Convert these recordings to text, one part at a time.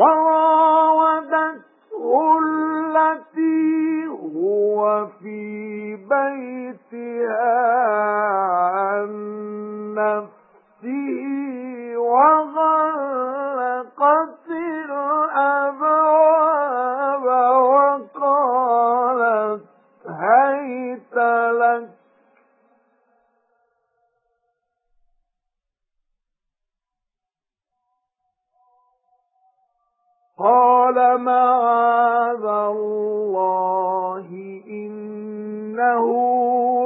وراودته التي هو في بيتها عن نفسه وغلقت قَالَ مَعَاذَ اللَّهِ إِنَّهُ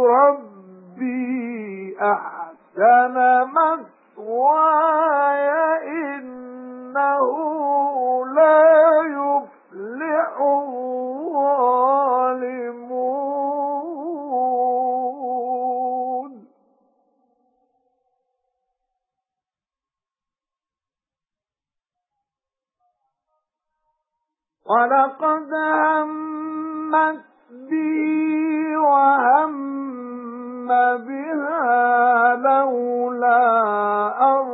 رَبِّي أَحْسَنَ مَثْوَايَ إِنَّهُ وَلَقَدْ هَمَّتْ بِهِ وَهَمَّ بِهَا لَوْلَا أَن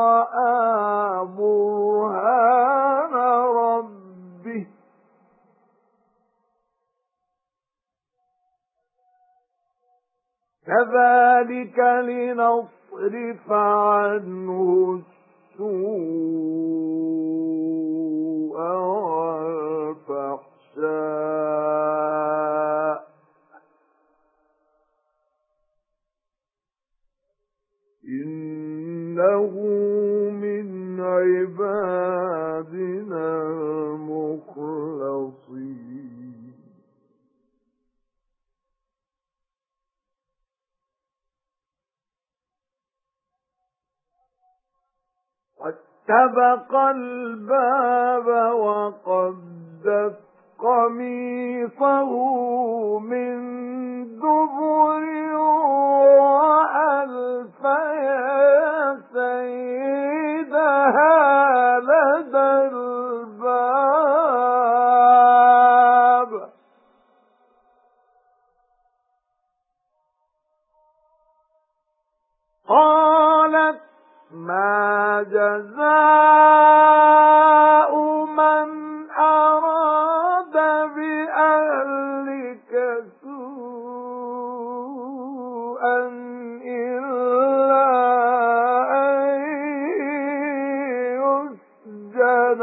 رَّأَىٰ بُرْهَانَ رَبِّهِ. كَذَلِكَ لِنَصْرِفَ عَنْهُ السُّوءَ. إِنَّهُ مِنْ عِبَادِنَا الْمُخْلَصِينَ. وَاتَّبَقَ الْبَابَ وَقَدَّتْ قَمِيصَهُ مِنْ دُبُرٍ قَالَتْ مَا جَزَاءُ مَنْ أَرَادَ بِأَهْلِكَ سُوءًا إِلَّا أَن يُسْجَنَ